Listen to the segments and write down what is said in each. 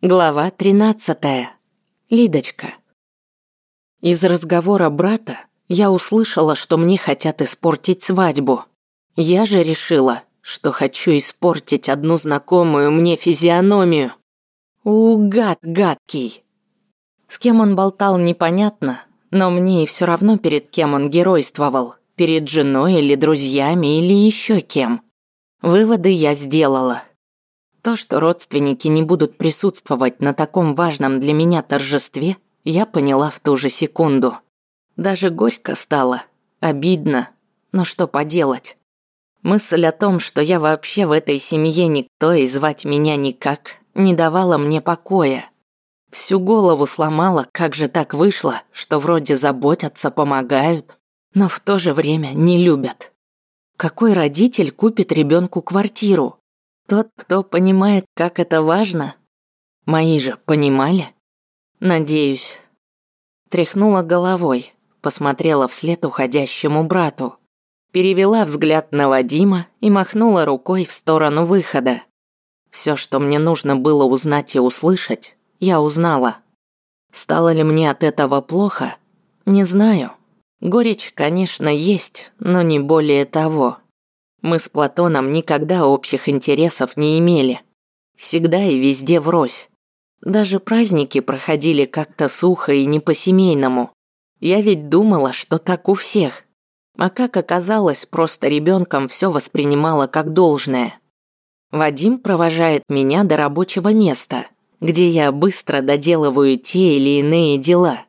Глава 13. Лидочка. Из разговора брата я услышала, что мне хотят испортить свадьбу. Я же решила, что хочу испортить одну знакомую мне физиономию. У, гад гадкий. С кем он болтал, непонятно, но мне и все равно перед кем он геройствовал. Перед женой или друзьями или еще кем. Выводы я сделала. То, что родственники не будут присутствовать на таком важном для меня торжестве, я поняла в ту же секунду. Даже горько стало, обидно, но что поделать. Мысль о том, что я вообще в этой семье никто и звать меня никак, не давала мне покоя. Всю голову сломала, как же так вышло, что вроде заботятся, помогают, но в то же время не любят. Какой родитель купит ребенку квартиру? Тот, кто понимает, как это важно. Мои же понимали? Надеюсь. Тряхнула головой, посмотрела вслед уходящему брату. Перевела взгляд на Вадима и махнула рукой в сторону выхода. Все, что мне нужно было узнать и услышать, я узнала. Стало ли мне от этого плохо? Не знаю. Горечь, конечно, есть, но не более того. Мы с Платоном никогда общих интересов не имели. Всегда и везде врозь. Даже праздники проходили как-то сухо и не по-семейному. Я ведь думала, что так у всех. А как оказалось, просто ребенком все воспринимала как должное. Вадим провожает меня до рабочего места, где я быстро доделываю те или иные дела.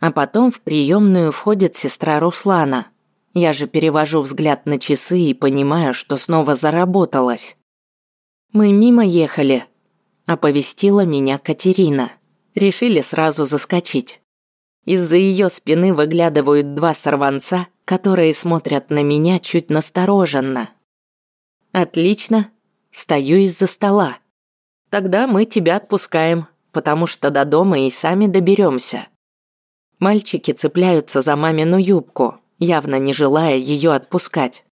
А потом в приемную входит сестра Руслана – я же перевожу взгляд на часы и понимаю, что снова заработалась. Мы мимо ехали, оповестила меня Катерина. Решили сразу заскочить. Из-за ее спины выглядывают два сорванца, которые смотрят на меня чуть настороженно. Отлично. Встаю из-за стола. Тогда мы тебя отпускаем, потому что до дома и сами доберемся. Мальчики цепляются за мамину юбку, явно не желая ее отпускать.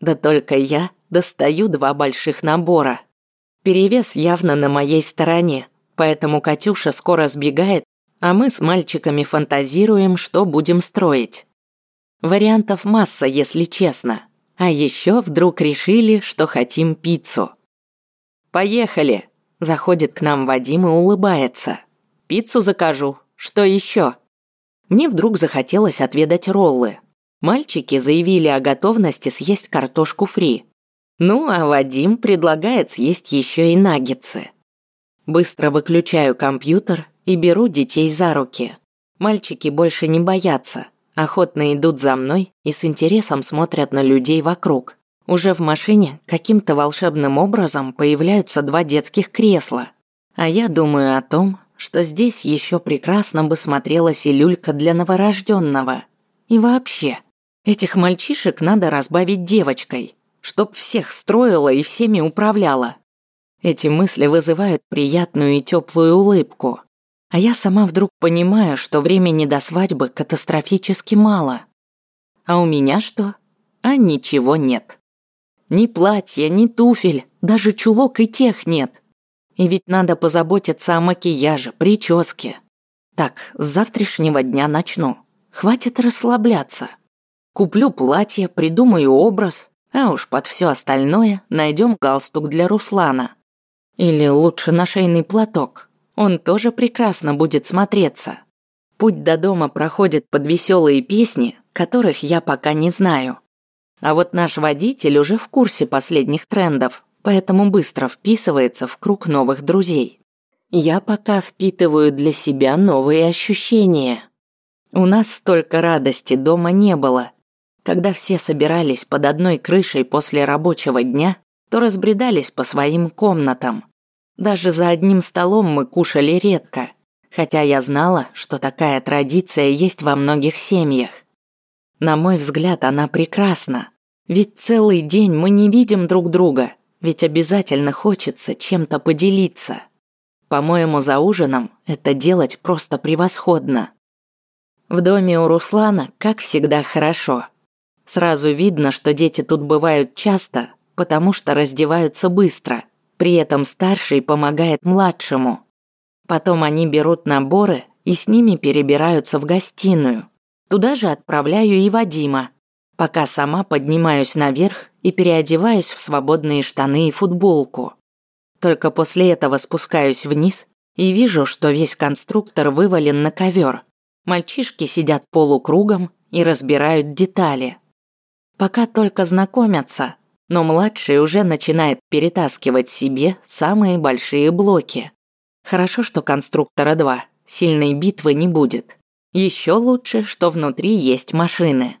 Да только я достаю два больших набора. Перевес явно на моей стороне, поэтому Катюша скоро сбегает, а мы с мальчиками фантазируем, что будем строить. Вариантов масса, если честно. А еще вдруг решили, что хотим пиццу. «Поехали!» Заходит к нам Вадим и улыбается. «Пиццу закажу. Что еще?» Мне вдруг захотелось отведать роллы, Мальчики заявили о готовности съесть картошку фри. Ну, а Вадим предлагает съесть еще и наггетсы. Быстро выключаю компьютер и беру детей за руки. Мальчики больше не боятся, охотно идут за мной и с интересом смотрят на людей вокруг. Уже в машине каким-то волшебным образом появляются два детских кресла. А я думаю о том, что здесь еще прекрасно бы смотрелась и люлька для новорожденного. И вообще, Этих мальчишек надо разбавить девочкой, чтоб всех строила и всеми управляла. Эти мысли вызывают приятную и теплую улыбку. А я сама вдруг понимаю, что времени до свадьбы катастрофически мало. А у меня что? А ничего нет. Ни платья, ни туфель, даже чулок и тех нет. И ведь надо позаботиться о макияже, прическе. Так, с завтрашнего дня начну. Хватит расслабляться. Куплю платье, придумаю образ, а уж под все остальное найдем галстук для Руслана. Или лучше нашейный платок. Он тоже прекрасно будет смотреться. Путь до дома проходит под веселые песни, которых я пока не знаю. А вот наш водитель уже в курсе последних трендов, поэтому быстро вписывается в круг новых друзей. Я пока впитываю для себя новые ощущения. У нас столько радости дома не было, когда все собирались под одной крышей после рабочего дня, то разбредались по своим комнатам. Даже за одним столом мы кушали редко, хотя я знала, что такая традиция есть во многих семьях. На мой взгляд, она прекрасна. Ведь целый день мы не видим друг друга, ведь обязательно хочется чем-то поделиться. По-моему, за ужином это делать просто превосходно. В доме у Руслана, как всегда, хорошо. Сразу видно, что дети тут бывают часто, потому что раздеваются быстро. При этом старший помогает младшему. Потом они берут наборы и с ними перебираются в гостиную. Туда же отправляю и Вадима, пока сама поднимаюсь наверх и переодеваюсь в свободные штаны и футболку. Только после этого спускаюсь вниз и вижу, что весь конструктор вывален на ковер. Мальчишки сидят полукругом и разбирают детали. Пока только знакомятся, но младший уже начинает перетаскивать себе самые большие блоки. Хорошо, что конструктора два, сильной битвы не будет. Еще лучше, что внутри есть машины.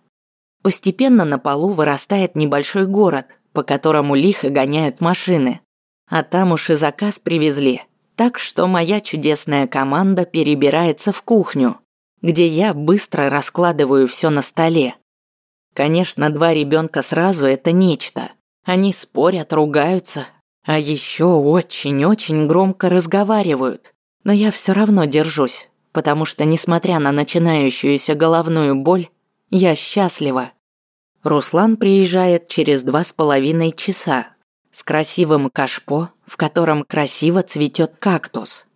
Постепенно на полу вырастает небольшой город, по которому лихо гоняют машины. А там уж и заказ привезли. Так что моя чудесная команда перебирается в кухню, где я быстро раскладываю все на столе. Конечно, два ребенка сразу это нечто. Они спорят, ругаются, а еще очень-очень громко разговаривают. Но я все равно держусь, потому что, несмотря на начинающуюся головную боль, я счастлива. Руслан приезжает через два с половиной часа с красивым кашпо, в котором красиво цветет кактус.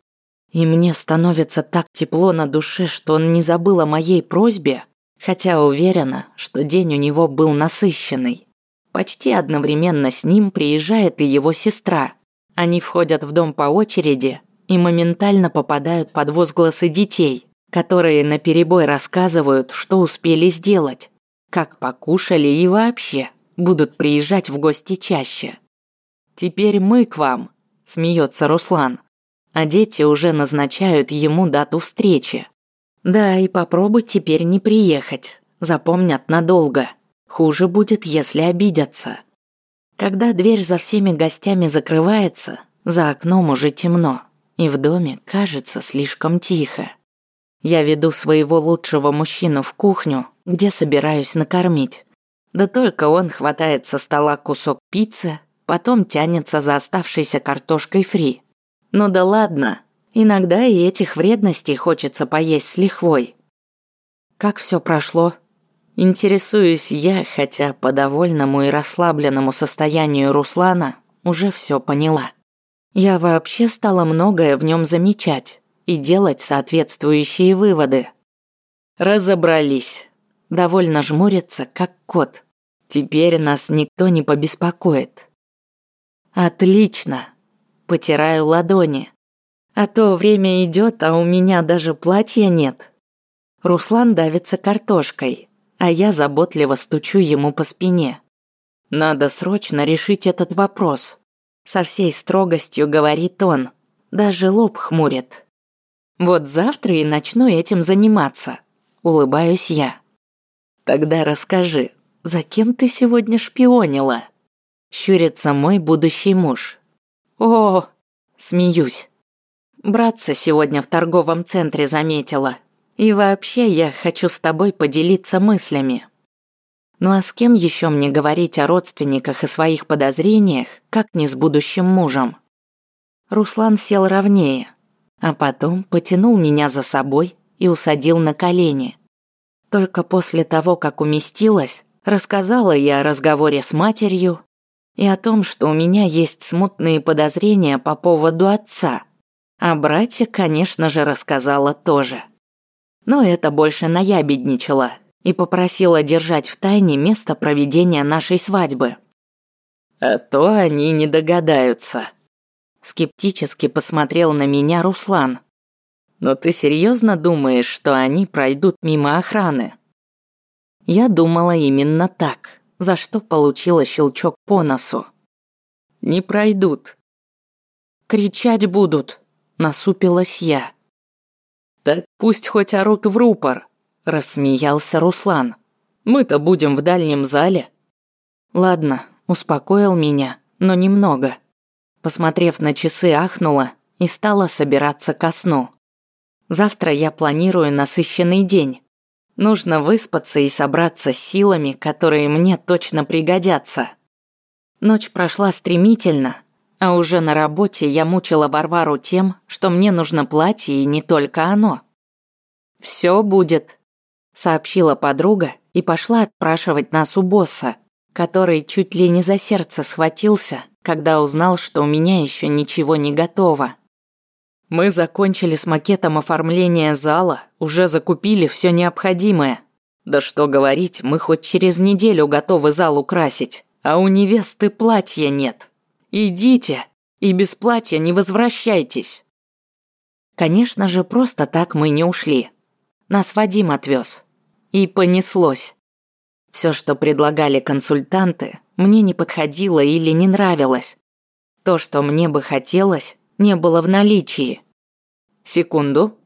И мне становится так тепло на душе, что он не забыл о моей просьбе, хотя уверена, что день у него был насыщенный. Почти одновременно с ним приезжает и его сестра. Они входят в дом по очереди и моментально попадают под возгласы детей, которые наперебой рассказывают, что успели сделать, как покушали и вообще будут приезжать в гости чаще. «Теперь мы к вам», – смеется Руслан. А дети уже назначают ему дату встречи. Да, и попробуй теперь не приехать. Запомнят надолго. Хуже будет, если обидятся. Когда дверь за всеми гостями закрывается, за окном уже темно и в доме кажется слишком тихо. Я веду своего лучшего мужчину в кухню, где собираюсь накормить. Да только он хватает со стола кусок пиццы, потом тянется за оставшейся картошкой фри. Ну да ладно, иногда и этих вредностей хочется поесть с лихвой. Как все прошло? Интересуюсь я, хотя по довольному и расслабленному состоянию Руслана уже все поняла. Я вообще стала многое в нем замечать и делать соответствующие выводы. Разобрались. Довольно жмурится, как кот. Теперь нас никто не побеспокоит. Отлично. Потираю ладони. А то время идет, а у меня даже платья нет. Руслан давится картошкой, а я заботливо стучу ему по спине. Надо срочно решить этот вопрос. Со всей строгостью говорит он, даже лоб хмурит. Вот завтра и начну этим заниматься, улыбаюсь я. Тогда расскажи, за кем ты сегодня шпионила? Щурится мой будущий муж. О, смеюсь. Братца сегодня в торговом центре заметила. И вообще я хочу с тобой поделиться мыслями. Ну а с кем еще мне говорить о родственниках и своих подозрениях, как не с будущим мужем? Руслан сел ровнее, а потом потянул меня за собой и усадил на колени. Только после того, как уместилась, рассказала я о разговоре с матерью и о том, что у меня есть смутные подозрения по поводу отца. А братья, конечно же, рассказала тоже. Но это больше наябедничала – и попросила держать в тайне место проведения нашей свадьбы. А то они не догадаются. Скептически посмотрел на меня Руслан. Но ты серьезно думаешь, что они пройдут мимо охраны? Я думала именно так, за что получила щелчок по носу. Не пройдут. Кричать будут, насупилась я. Так пусть хоть орут в рупор, Рассмеялся Руслан. Мы-то будем в дальнем зале. Ладно, успокоил меня, но немного. Посмотрев на часы, ахнула и стала собираться ко сну. Завтра я планирую насыщенный день. Нужно выспаться и собраться с силами, которые мне точно пригодятся. Ночь прошла стремительно, а уже на работе я мучила Варвару тем, что мне нужно платье и не только оно. Все будет, сообщила подруга и пошла отпрашивать нас у босса, который чуть ли не за сердце схватился, когда узнал, что у меня еще ничего не готово. Мы закончили с макетом оформления зала, уже закупили все необходимое. Да что говорить, мы хоть через неделю готовы зал украсить, а у невесты платья нет. Идите и без платья не возвращайтесь. Конечно же, просто так мы не ушли. Нас Вадим отвез. И понеслось. Все, что предлагали консультанты, мне не подходило или не нравилось. То, что мне бы хотелось, не было в наличии. Секунду.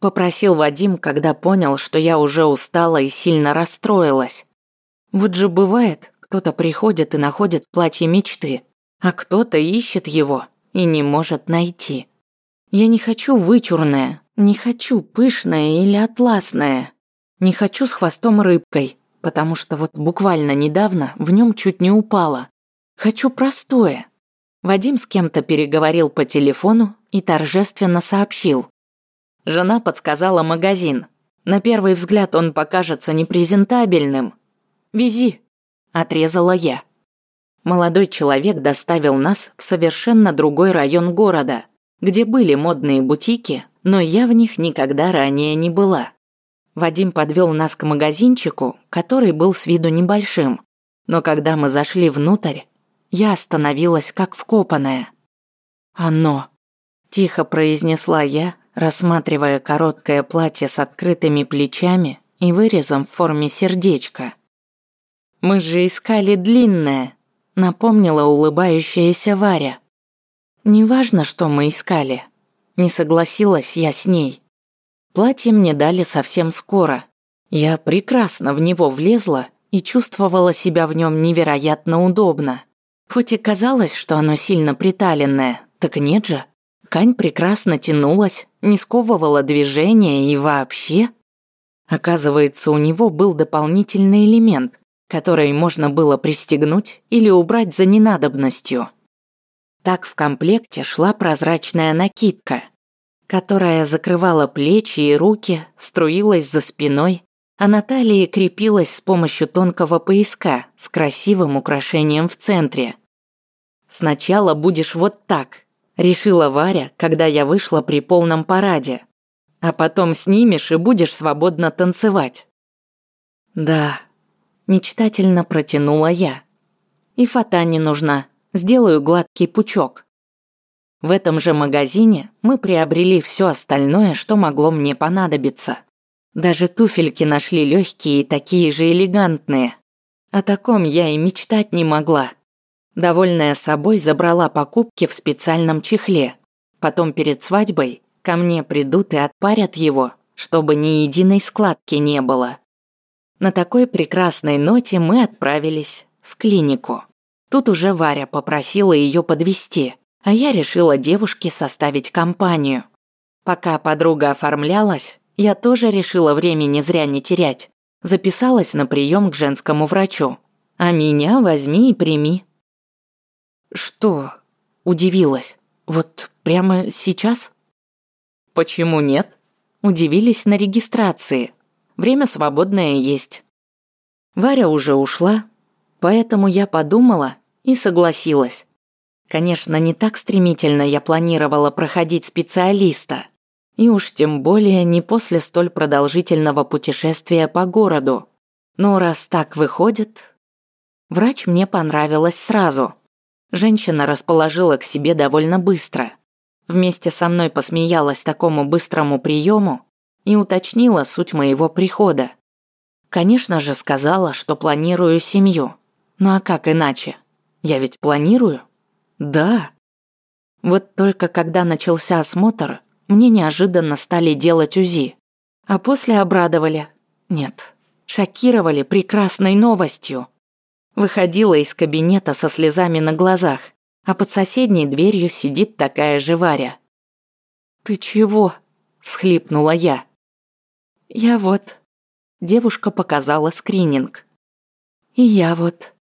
Попросил Вадим, когда понял, что я уже устала и сильно расстроилась. Вот же бывает, кто-то приходит и находит платье мечты, а кто-то ищет его и не может найти. Я не хочу вычурное, не хочу пышное или атласное. Не хочу с хвостом рыбкой, потому что вот буквально недавно в нем чуть не упала. Хочу простое. Вадим с кем-то переговорил по телефону и торжественно сообщил. Жена подсказала магазин. На первый взгляд он покажется непрезентабельным. «Вези», – отрезала я. Молодой человек доставил нас в совершенно другой район города – где были модные бутики, но я в них никогда ранее не была. Вадим подвел нас к магазинчику, который был с виду небольшим, но когда мы зашли внутрь, я остановилась как вкопанная. «Оно!» – тихо произнесла я, рассматривая короткое платье с открытыми плечами и вырезом в форме сердечка. «Мы же искали длинное», – напомнила улыбающаяся Варя. Неважно, что мы искали. Не согласилась я с ней. Платье мне дали совсем скоро. Я прекрасно в него влезла и чувствовала себя в нем невероятно удобно. Хоть и казалось, что оно сильно приталенное, так нет же. Ткань прекрасно тянулась, не сковывала движения и вообще. Оказывается, у него был дополнительный элемент, который можно было пристегнуть или убрать за ненадобностью. Так в комплекте шла прозрачная накидка, которая закрывала плечи и руки, струилась за спиной, а на талии крепилась с помощью тонкого пояска с красивым украшением в центре. «Сначала будешь вот так», – решила Варя, когда я вышла при полном параде. «А потом снимешь и будешь свободно танцевать». «Да», – мечтательно протянула я. «И фата не нужна, сделаю гладкий пучок. В этом же магазине мы приобрели все остальное, что могло мне понадобиться. Даже туфельки нашли легкие и такие же элегантные. О таком я и мечтать не могла. Довольная собой забрала покупки в специальном чехле. Потом перед свадьбой ко мне придут и отпарят его, чтобы ни единой складки не было. На такой прекрасной ноте мы отправились в клинику. Тут уже Варя попросила ее подвести, а я решила девушке составить компанию. Пока подруга оформлялась, я тоже решила времени зря не терять. Записалась на прием к женскому врачу. А меня возьми и прими. Что? Удивилась. Вот прямо сейчас? Почему нет? Удивились на регистрации. Время свободное есть. Варя уже ушла, Поэтому я подумала и согласилась. Конечно, не так стремительно я планировала проходить специалиста. И уж тем более не после столь продолжительного путешествия по городу. Но раз так выходит... Врач мне понравилась сразу. Женщина расположила к себе довольно быстро. Вместе со мной посмеялась такому быстрому приему и уточнила суть моего прихода. Конечно же, сказала, что планирую семью. Ну а как иначе? Я ведь планирую? Да. Вот только когда начался осмотр, мне неожиданно стали делать УЗИ. А после обрадовали. Нет, шокировали прекрасной новостью. Выходила из кабинета со слезами на глазах, а под соседней дверью сидит такая же Варя. «Ты чего?» – всхлипнула я. «Я вот...» Девушка показала скрининг. «И я вот...»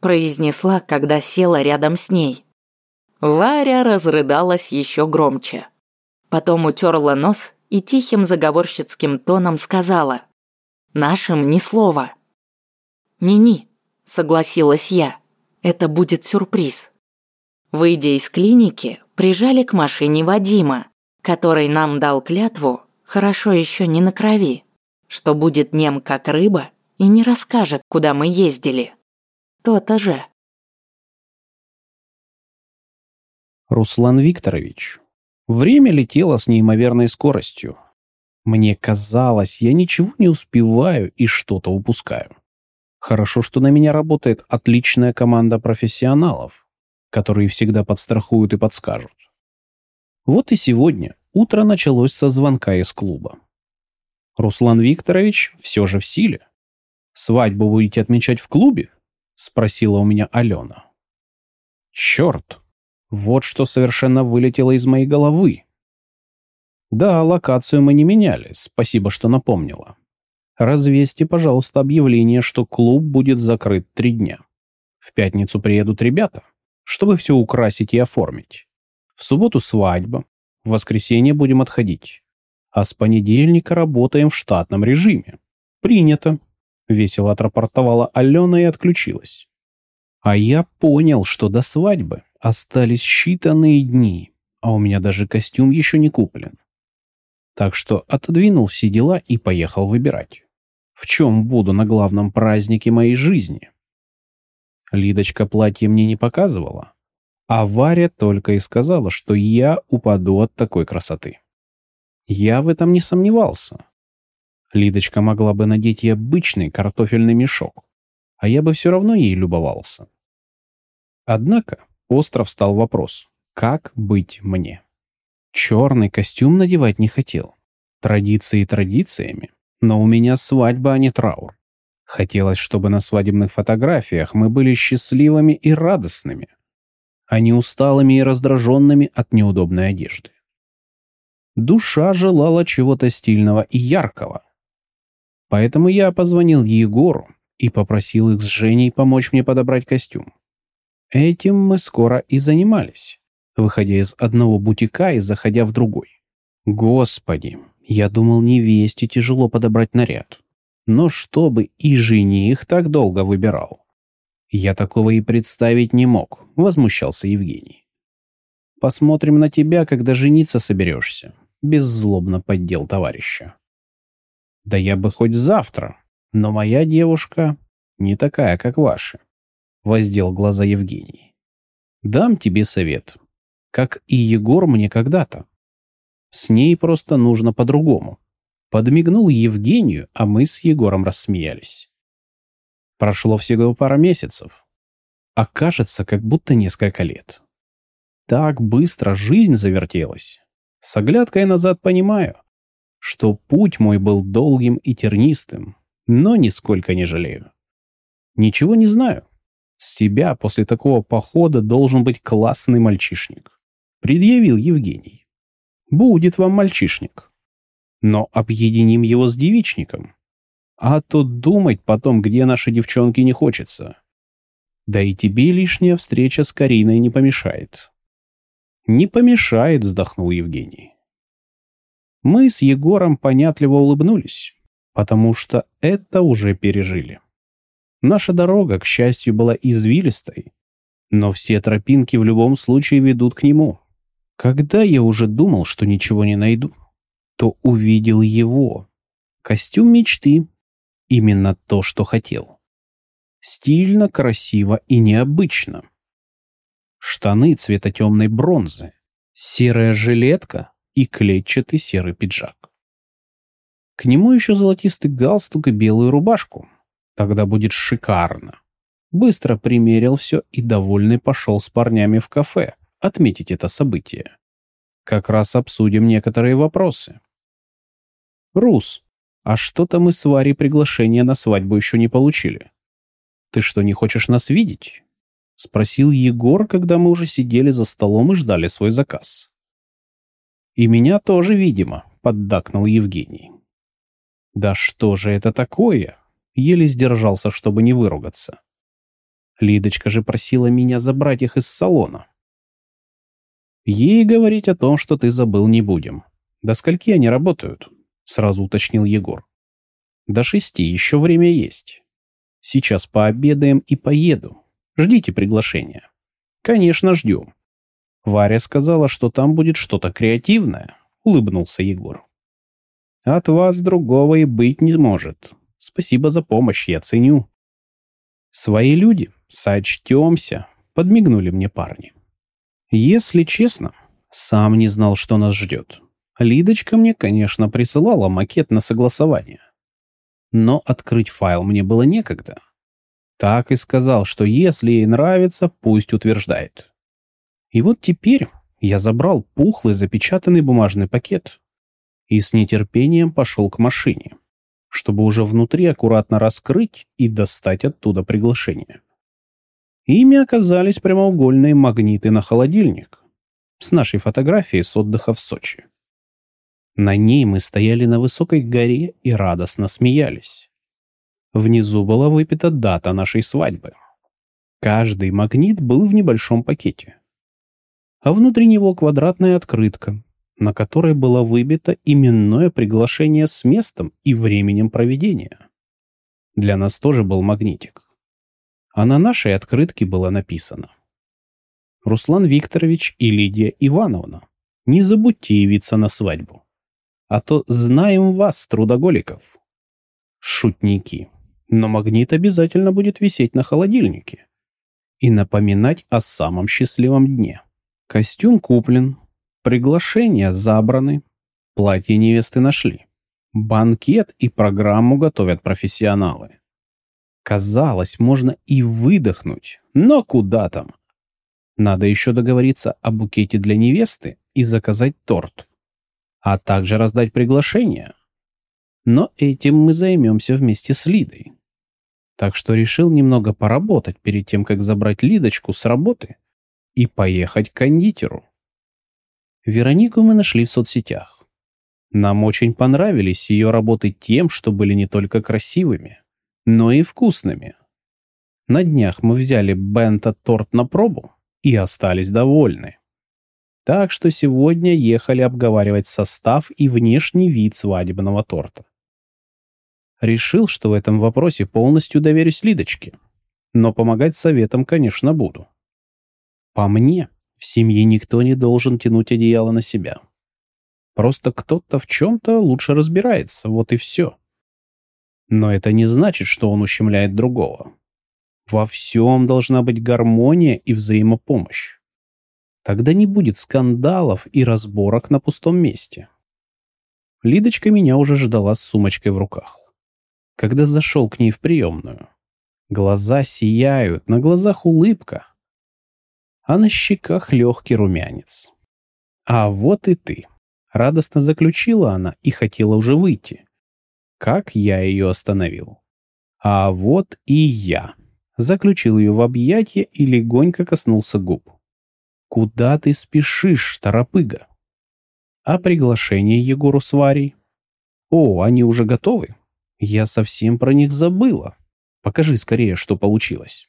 произнесла, когда села рядом с ней. Варя разрыдалась еще громче. Потом утерла нос и тихим заговорщицким тоном сказала. «Нашим ни слова». «Не-ни», — согласилась я. «Это будет сюрприз». Выйдя из клиники, прижали к машине Вадима. который нам дал клятву, хорошо еще не на крови, что будет нем как рыба и не расскажет, куда мы ездили. То-то же. Руслан Викторович, время летело с неимоверной скоростью. Мне казалось, я ничего не успеваю и что-то упускаю. Хорошо, что на меня работает отличная команда профессионалов, которые всегда подстрахуют и подскажут. Вот и сегодня утро началось со звонка из клуба. Руслан Викторович все же в силе. «Свадьбу будете отмечать в клубе?» — спросила у меня Алена. «Черт! Вот что совершенно вылетело из моей головы!» «Да, локацию мы не меняли, спасибо, что напомнила. Развесьте, пожалуйста, объявление, что клуб будет закрыт три дня. В пятницу приедут ребята, чтобы все украсить и оформить. В субботу свадьба, в воскресенье будем отходить. А с понедельника работаем в штатном режиме. Принято. Весело отрапортовала Алена и отключилась. А я понял, что до свадьбы остались считанные дни, а у меня даже костюм еще не куплен. Так что отодвинул все дела и поехал выбирать. В чем буду на главном празднике моей жизни? Лидочка платье мне не показывала, а Варя только и сказала, что я упаду от такой красоты. Я в этом не сомневался. Лидочка могла бы надеть и обычный картофельный мешок, а я бы все равно ей любовался. Однако остро встал вопрос, как быть мне? Черный костюм надевать не хотел. Традиции традициями, но у меня свадьба, а не траур. Хотелось, чтобы на свадебных фотографиях мы были счастливыми и радостными, а не усталыми и раздраженными от неудобной одежды. Душа желала чего-то стильного и яркого. Поэтому я позвонил Егору и попросил их с Женей помочь мне подобрать костюм. Этим мы скоро и занимались, выходя из одного бутика и заходя в другой. Господи, я думал, невесте тяжело подобрать наряд. Но чтобы и жених так долго выбирал. Я такого и представить не мог, возмущался Евгений. Посмотрим на тебя, когда жениться соберешься. Беззлобно поддел товарища. Да я бы хоть завтра, но моя девушка не такая, как ваши. Воздел глаза Евгений. Дам тебе совет, как и Егор мне когда-то. С ней просто нужно по-другому. Подмигнул Евгению, а мы с Егором рассмеялись. Прошло всего пара месяцев. А кажется, как будто несколько лет. Так быстро жизнь завертелась. С оглядкой назад понимаю, что путь мой был долгим и тернистым, но нисколько не жалею. Ничего не знаю. С тебя после такого похода должен быть классный мальчишник. Предъявил Евгений. Будет вам мальчишник. Но объединим его с девичником. А то думать потом, где наши девчонки, не хочется. Да и тебе лишняя встреча с Кариной не помешает. Не помешает, вздохнул Евгений. Мы с Егором понятливо улыбнулись, потому что это уже пережили. Наша дорога, к счастью, была извилистой, но все тропинки в любом случае ведут к нему. Когда я уже думал, что ничего не найду, то увидел его. Костюм мечты. Именно то, что хотел. Стильно, красиво и необычно. Штаны цвета темной бронзы, серая жилетка и клетчатый серый пиджак. К нему еще золотистый галстук и белую рубашку. Тогда будет шикарно. Быстро примерил все и довольный пошел с парнями в кафе отметить это событие. Как раз обсудим некоторые вопросы. Рус, а что-то мы с Варей приглашение на свадьбу еще не получили. Ты что, не хочешь нас видеть? Спросил Егор, когда мы уже сидели за столом и ждали свой заказ. И меня тоже, видимо, поддакнул Евгений. Да что же это такое? Еле сдержался, чтобы не выругаться. Лидочка же просила меня забрать их из салона. Ей говорить о том, что ты забыл, не будем. До скольки они работают? Сразу уточнил Егор. До шести, еще время есть. Сейчас пообедаем и поеду. Ждите приглашения. Конечно, ждем. Варя сказала, что там будет что-то креативное. — улыбнулся Егор. «От вас другого и быть не может. Спасибо за помощь, я ценю». «Свои люди, сочтемся», — подмигнули мне парни. Если честно, сам не знал, что нас ждет. Лидочка мне, конечно, присылала макет на согласование. Но открыть файл мне было некогда. Так и сказал, что если ей нравится, пусть утверждает. И вот теперь я забрал пухлый запечатанный бумажный пакет и с нетерпением пошел к машине, чтобы уже внутри аккуратно раскрыть и достать оттуда приглашение. Ими оказались прямоугольные магниты на холодильник с нашей фотографией с отдыха в Сочи. На ней мы стояли на высокой горе и радостно смеялись. Внизу была выпита дата нашей свадьбы. Каждый магнит был в небольшом пакете а внутри него квадратная открытка, на которой было выбито именное приглашение с местом и временем проведения. Для нас тоже был магнитик. А на нашей открытке было написано «Руслан Викторович и Лидия Ивановна, не забудьте явиться на свадьбу, а то знаем вас, трудоголиков». Шутники. Но магнит обязательно будет висеть на холодильнике и напоминать о самом счастливом дне. Костюм куплен, приглашения забраны, платье невесты нашли. Банкет и программу готовят профессионалы. Казалось, можно и выдохнуть, но куда там? Надо еще договориться о букете для невесты и заказать торт, а также раздать приглашение. Но этим мы займемся вместе с Лидой. Так что решил немного поработать перед тем, как забрать Лидочку с работы и поехать к кондитеру. Веронику мы нашли в соцсетях. Нам очень понравились ее работы тем, что были не только красивыми, но и вкусными. На днях мы взяли бента-торт на пробу и остались довольны. Так что сегодня ехали обговаривать состав и внешний вид свадебного торта. Решил, что в этом вопросе полностью доверюсь Лидочке, но помогать советам, конечно, буду. По мне, в семье никто не должен тянуть одеяло на себя. Просто кто-то в чем-то лучше разбирается, вот и все. Но это не значит, что он ущемляет другого. Во всем должна быть гармония и взаимопомощь. Тогда не будет скандалов и разборок на пустом месте. Лидочка меня уже ждала с сумочкой в руках. Когда зашел к ней в приемную. Глаза сияют, на глазах улыбка а на щеках легкий румянец. «А вот и ты!» — радостно заключила она и хотела уже выйти. Как я ее остановил. «А вот и я!» — заключил ее в объятия и легонько коснулся губ. «Куда ты спешишь, торопыга?» «А приглашение Егору с Варей?» «О, они уже готовы? Я совсем про них забыла. Покажи скорее, что получилось».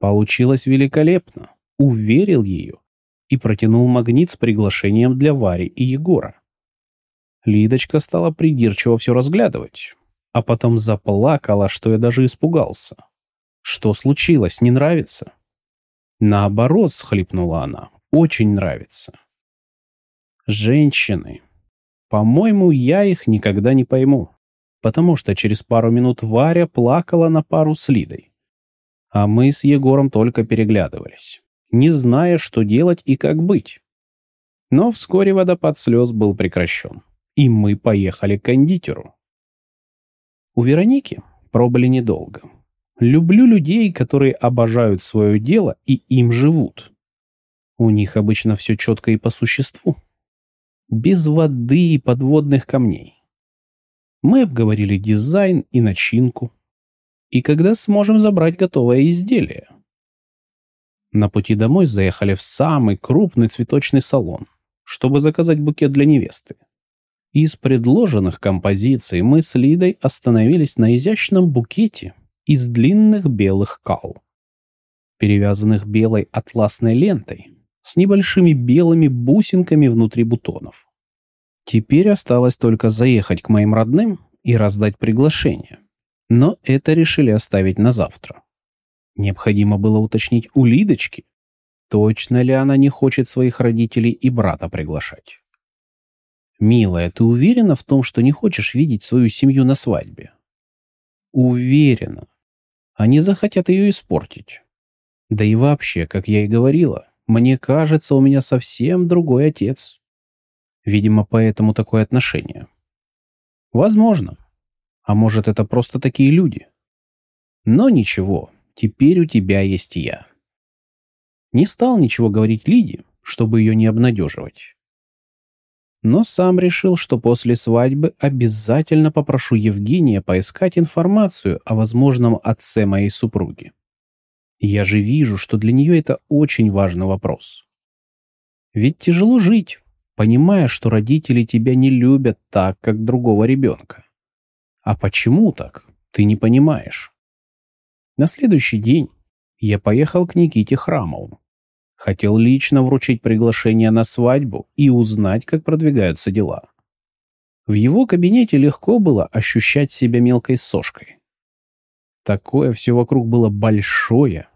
Получилось великолепно уверил ее и протянул магнит с приглашением для Вари и Егора. Лидочка стала придирчиво все разглядывать, а потом заплакала, что я даже испугался. Что случилось, не нравится? Наоборот, схлипнула она, очень нравится. Женщины. По-моему, я их никогда не пойму, потому что через пару минут Варя плакала на пару с Лидой. А мы с Егором только переглядывались не зная, что делать и как быть. Но вскоре водопад слез был прекращен, и мы поехали к кондитеру. У Вероники пробыли недолго. Люблю людей, которые обожают свое дело и им живут. У них обычно все четко и по существу. Без воды и подводных камней. Мы обговорили дизайн и начинку. И когда сможем забрать готовое изделие. На пути домой заехали в самый крупный цветочный салон, чтобы заказать букет для невесты. Из предложенных композиций мы с Лидой остановились на изящном букете из длинных белых кал, перевязанных белой атласной лентой с небольшими белыми бусинками внутри бутонов. Теперь осталось только заехать к моим родным и раздать приглашение. Но это решили оставить на завтра. Необходимо было уточнить у Лидочки, точно ли она не хочет своих родителей и брата приглашать. «Милая, ты уверена в том, что не хочешь видеть свою семью на свадьбе?» «Уверена. Они захотят ее испортить. Да и вообще, как я и говорила, мне кажется, у меня совсем другой отец. Видимо, поэтому такое отношение. Возможно. А может, это просто такие люди? Но ничего, теперь у тебя есть я. Не стал ничего говорить Лиде, чтобы ее не обнадеживать но сам решил, что после свадьбы обязательно попрошу Евгения поискать информацию о возможном отце моей супруги. Я же вижу, что для нее это очень важный вопрос. Ведь тяжело жить, понимая, что родители тебя не любят так, как другого ребенка. А почему так, ты не понимаешь. На следующий день я поехал к Никите Храмову. Хотел лично вручить приглашение на свадьбу и узнать, как продвигаются дела. В его кабинете легко было ощущать себя мелкой сошкой. Такое все вокруг было большое.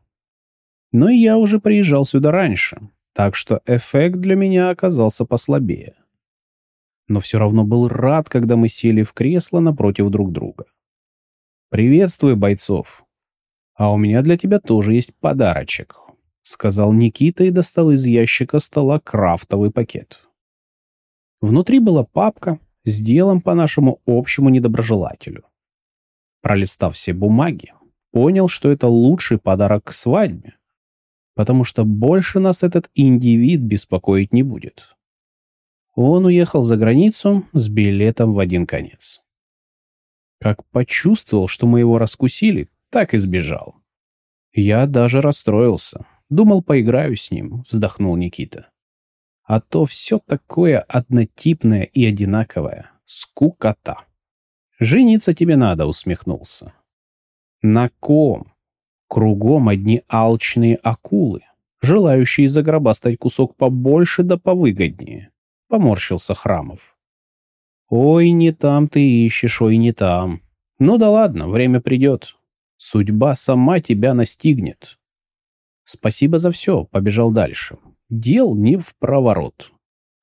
Но я уже приезжал сюда раньше, так что эффект для меня оказался послабее. Но все равно был рад, когда мы сели в кресло напротив друг друга. «Приветствую, бойцов! А у меня для тебя тоже есть подарочек». — сказал Никита и достал из ящика стола крафтовый пакет. Внутри была папка с делом по нашему общему недоброжелателю. Пролистав все бумаги, понял, что это лучший подарок к свадьбе, потому что больше нас этот индивид беспокоить не будет. Он уехал за границу с билетом в один конец. Как почувствовал, что мы его раскусили, так и сбежал. Я даже расстроился, Думал, поиграю с ним, вздохнул Никита. А то все такое однотипное и одинаковое. Скукота. Жениться тебе надо, усмехнулся. На ком? Кругом одни алчные акулы, желающие загробастать кусок побольше да повыгоднее. Поморщился Храмов. Ой, не там ты ищешь, ой, не там. Ну да ладно, время придет. Судьба сама тебя настигнет. Спасибо за все, побежал дальше. Дел не в проворот.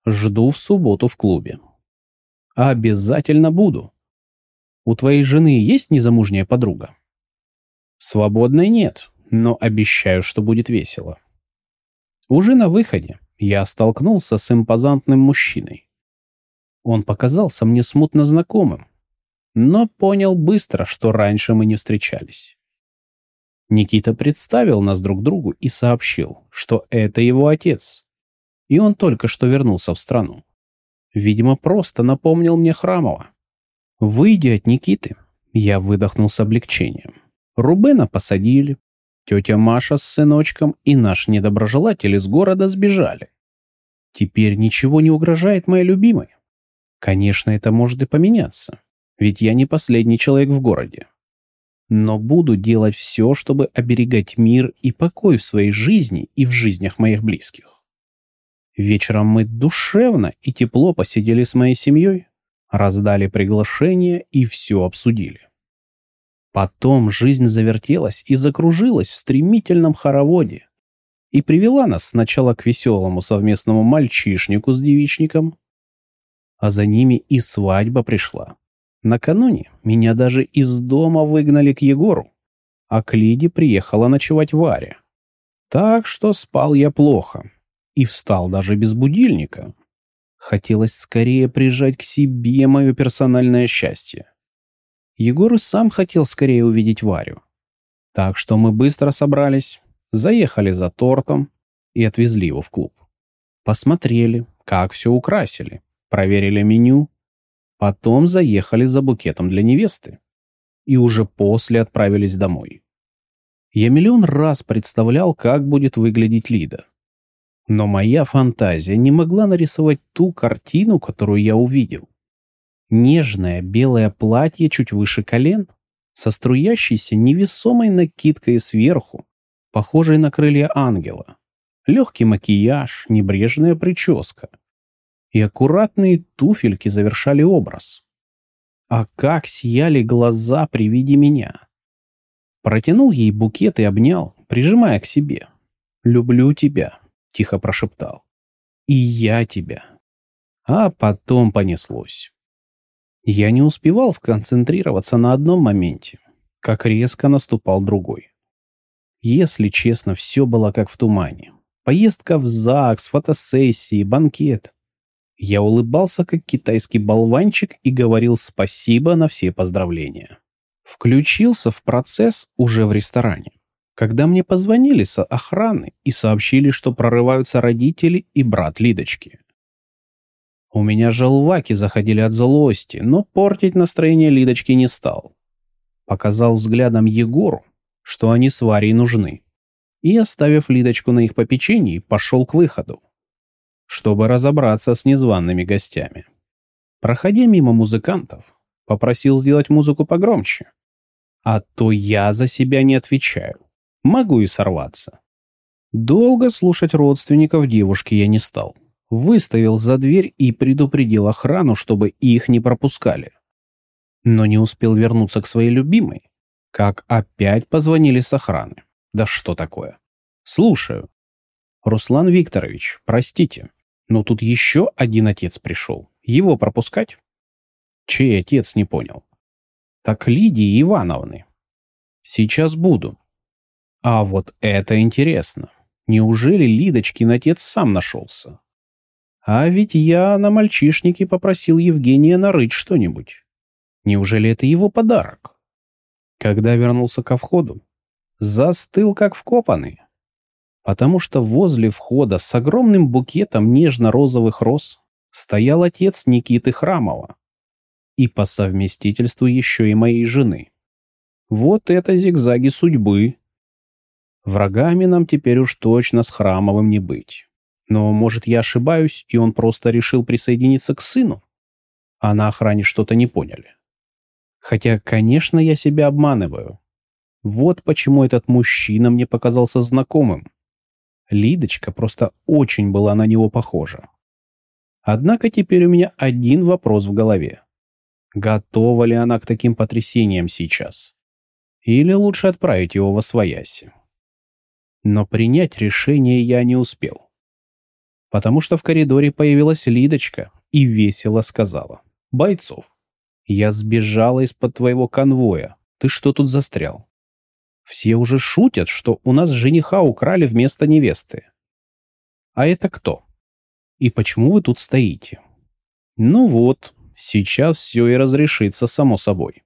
Жду в субботу в клубе. Обязательно буду. У твоей жены есть незамужняя подруга? Свободной нет, но обещаю, что будет весело. Уже на выходе я столкнулся с импозантным мужчиной. Он показался мне смутно знакомым, но понял быстро, что раньше мы не встречались. Никита представил нас друг другу и сообщил, что это его отец. И он только что вернулся в страну. Видимо, просто напомнил мне Храмова. Выйдя от Никиты, я выдохнул с облегчением. Рубена посадили, тетя Маша с сыночком и наш недоброжелатель из города сбежали. Теперь ничего не угрожает моей любимой. Конечно, это может и поменяться, ведь я не последний человек в городе но буду делать все, чтобы оберегать мир и покой в своей жизни и в жизнях моих близких. Вечером мы душевно и тепло посидели с моей семьей, раздали приглашение и все обсудили. Потом жизнь завертелась и закружилась в стремительном хороводе и привела нас сначала к веселому совместному мальчишнику с девичником, а за ними и свадьба пришла. Накануне меня даже из дома выгнали к Егору, а к Лиде приехала ночевать Варя. Так что спал я плохо и встал даже без будильника. Хотелось скорее прижать к себе мое персональное счастье. Егор и сам хотел скорее увидеть Варю. Так что мы быстро собрались, заехали за тортом и отвезли его в клуб. Посмотрели, как все украсили, проверили меню Потом заехали за букетом для невесты. И уже после отправились домой. Я миллион раз представлял, как будет выглядеть Лида. Но моя фантазия не могла нарисовать ту картину, которую я увидел. Нежное белое платье чуть выше колен, со струящейся невесомой накидкой сверху, похожей на крылья ангела. Легкий макияж, небрежная прическа и аккуратные туфельки завершали образ. А как сияли глаза при виде меня! Протянул ей букет и обнял, прижимая к себе. «Люблю тебя», — тихо прошептал. «И я тебя». А потом понеслось. Я не успевал сконцентрироваться на одном моменте, как резко наступал другой. Если честно, все было как в тумане. Поездка в ЗАГС, фотосессии, банкет. Я улыбался, как китайский болванчик, и говорил спасибо на все поздравления. Включился в процесс уже в ресторане, когда мне позвонили с охраны и сообщили, что прорываются родители и брат Лидочки. У меня желваки заходили от злости, но портить настроение Лидочки не стал. Показал взглядом Егору, что они с Варей нужны, и, оставив Лидочку на их попечении, пошел к выходу, чтобы разобраться с незваными гостями. Проходя мимо музыкантов, попросил сделать музыку погромче. А то я за себя не отвечаю. Могу и сорваться. Долго слушать родственников девушки я не стал выставил за дверь и предупредил охрану, чтобы их не пропускали. Но не успел вернуться к своей любимой, как опять позвонили с охраны. Да что такое? Слушаю. Руслан Викторович, простите, но тут еще один отец пришел. Его пропускать? Чей отец, не понял. Так Лидии Ивановны. Сейчас буду. А вот это интересно. Неужели Лидочкин отец сам нашелся? А ведь я на мальчишнике попросил Евгения нарыть что-нибудь. Неужели это его подарок? Когда вернулся ко входу, застыл как вкопанный. Потому что возле входа с огромным букетом нежно-розовых роз стоял отец Никиты Храмова. И по совместительству еще и моей жены. Вот это зигзаги судьбы. Врагами нам теперь уж точно с Храмовым не быть. Но, может, я ошибаюсь, и он просто решил присоединиться к сыну? А на охране что-то не поняли. Хотя, конечно, я себя обманываю. Вот почему этот мужчина мне показался знакомым. Лидочка просто очень была на него похожа. Однако теперь у меня один вопрос в голове. Готова ли она к таким потрясениям сейчас? Или лучше отправить его во свояси? Но принять решение я не успел потому что в коридоре появилась Лидочка и весело сказала. «Бойцов, я сбежала из-под твоего конвоя. Ты что тут застрял? Все уже шутят, что у нас жениха украли вместо невесты. А это кто? И почему вы тут стоите? Ну вот, сейчас все и разрешится само собой.